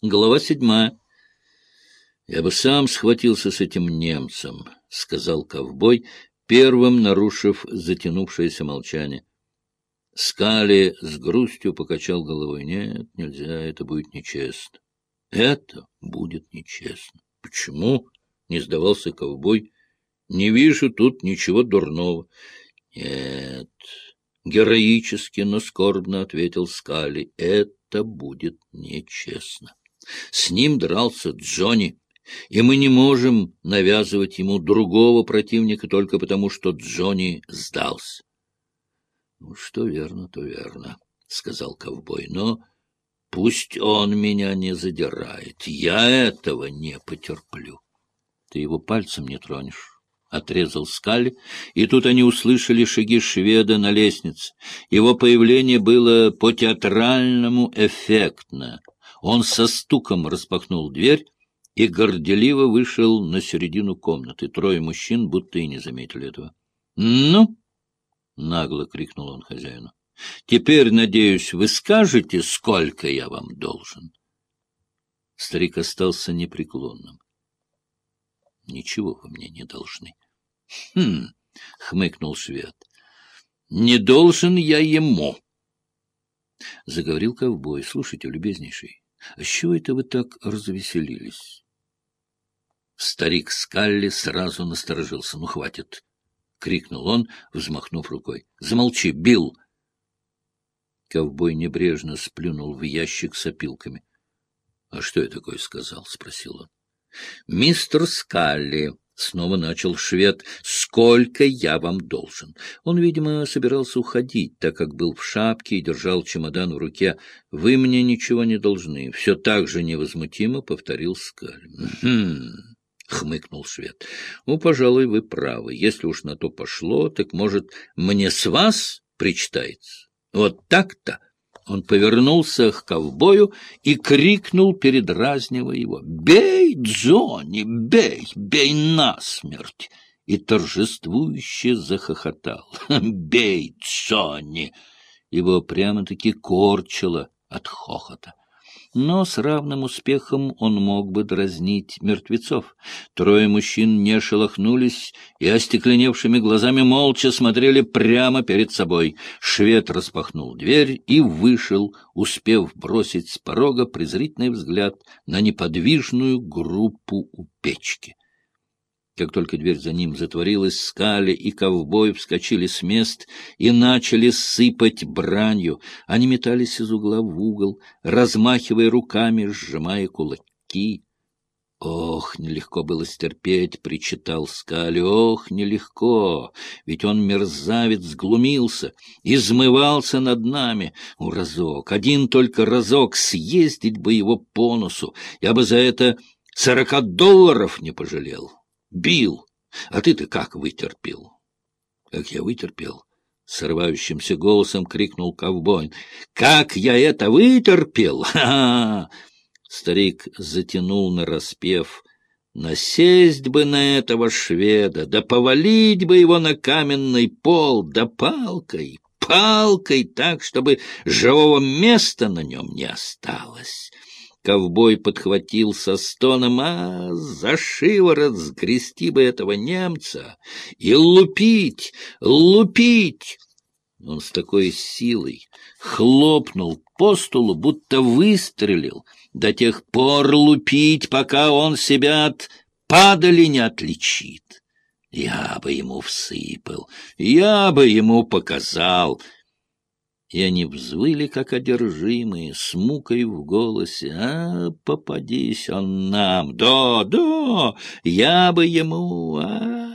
Глава седьмая. «Я бы сам схватился с этим немцем», — сказал ковбой, первым нарушив затянувшееся молчание. Скали с грустью покачал головой. «Нет, нельзя, это будет нечестно». «Это будет нечестно». «Почему?» — не сдавался ковбой. «Не вижу тут ничего дурного». «Нет», — героически, но скорбно ответил Скали, — «это будет нечестно». С ним дрался Джонни, и мы не можем навязывать ему другого противника только потому, что Джонни сдался. — Ну, что верно, то верно, — сказал ковбой, — но пусть он меня не задирает. Я этого не потерплю. Ты его пальцем не тронешь. — отрезал Скали, и тут они услышали шаги шведа на лестнице. Его появление было по-театральному эффектно. Он со стуком распахнул дверь и горделиво вышел на середину комнаты. Трое мужчин будто и не заметили этого. — Ну? — нагло крикнул он хозяину. — Теперь, надеюсь, вы скажете, сколько я вам должен? Старик остался непреклонным. — Ничего вы мне не должны. — Хм, — хмыкнул швед. — Не должен я ему. Заговорил ковбой. — Слушайте, любезнейший, с чего это вы так развеселились? Старик Скалли сразу насторожился. — Ну, хватит! — крикнул он, взмахнув рукой. — Замолчи, Билл! Ковбой небрежно сплюнул в ящик с опилками. — А что я такое сказал? — спросил он. — Мистер Скалли, — снова начал швед, — сколько я вам должен? Он, видимо, собирался уходить, так как был в шапке и держал чемодан в руке. — Вы мне ничего не должны. Все так же невозмутимо повторил Скалли. — Хм... — хмыкнул швед. — Ну, пожалуй, вы правы. Если уж на то пошло, так, может, мне с вас причитается? Вот так-то? Он повернулся к ковбою и крикнул, передразнивая его. — Бей, Джонни, бей, бей насмерть! И торжествующе захохотал. — Бей, Джонни! Его прямо-таки корчило от хохота но с равным успехом он мог бы дразнить мертвецов. Трое мужчин не шелохнулись и остекленевшими глазами молча смотрели прямо перед собой. Швед распахнул дверь и вышел, успев бросить с порога презрительный взгляд на неподвижную группу у печки. Как только дверь за ним затворилась, Скали и ковбой вскочили с мест и начали сыпать бранью. Они метались из угла в угол, размахивая руками, сжимая кулаки. «Ох, нелегко было стерпеть», — причитал Скали, — «ох, нелегко, ведь он, мерзавец, глумился, измывался над нами. У разок, один только разок съездить бы его по носу, я бы за это сорока долларов не пожалел». Бил, а ты-то как вытерпел? — Как я вытерпел? — срывающимся голосом крикнул ковбой. — Как я это вытерпел? Ха-ха! Старик затянул на распев. Насесть бы на этого шведа, да повалить бы его на каменный пол, да палкой, палкой так, чтобы живого места на нем не осталось. Ковбой подхватил со стоном, а за шиворот сгрести бы этого немца и лупить, лупить. Он с такой силой хлопнул по столу, будто выстрелил, до тех пор лупить, пока он себя от падали не отличит. Я бы ему всыпал, я бы ему показал — и они взвыли, как одержимые, с мукой в голосе. «А, попадись он нам! Да, да, я бы ему! А,